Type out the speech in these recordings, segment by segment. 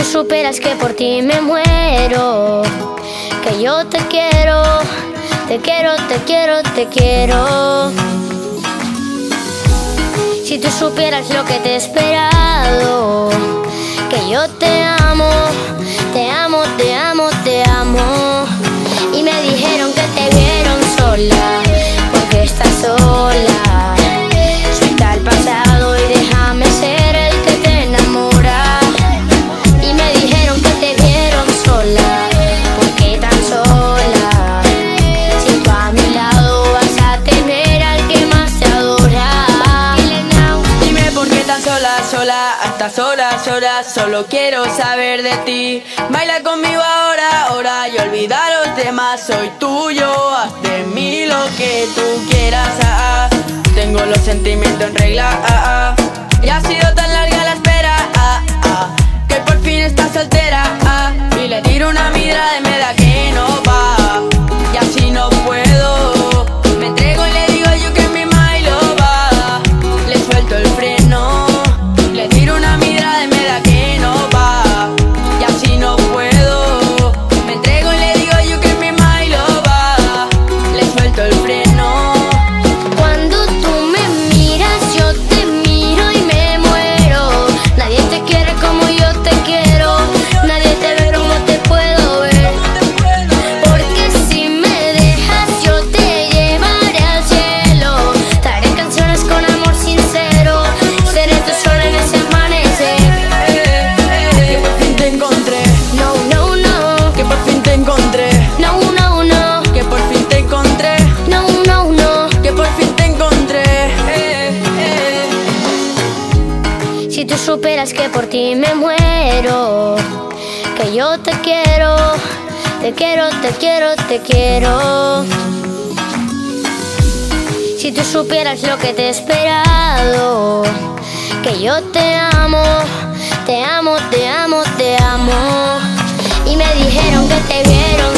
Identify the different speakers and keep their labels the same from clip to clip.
Speaker 1: superas que por ti me muero, que yo te quiero, te quiero, te quiero, te quiero. Si tú supieras lo que te he esperado, que yo te amo, sola, sola, a
Speaker 2: estas horas, horas, solo quiero saber de ti. Baila conmigo ahora, ahora y olvida los demás, soy tuyo, haz de mí lo que tú quieras. ah, ah. Tengo los sentimientos en regla, ah, ah. y ha sido
Speaker 1: Superas que por ti me muero, que yo te quiero, te quiero, te quiero, te quiero. Si tú supieras lo que te he esperado, que yo te amo, te amo, te amo, te amo. Y me dijeron que te vieron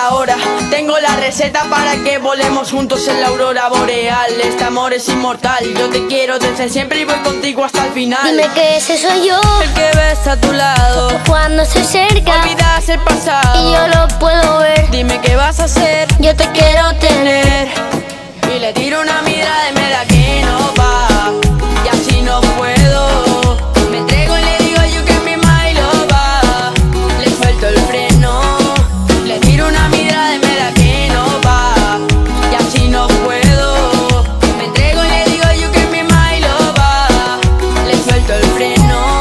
Speaker 2: la hora. Tengo la receta para que volemos juntos en la aurora boreal. Este amor es inmortal, yo te quiero desde siempre y voy contigo hasta el final.
Speaker 1: Dime que ese soy yo
Speaker 2: El que ves a tu lado,
Speaker 1: cuando estoy cerca
Speaker 2: olvidas el pasado.
Speaker 1: y yo lo puedo ver.
Speaker 2: Dime que freno.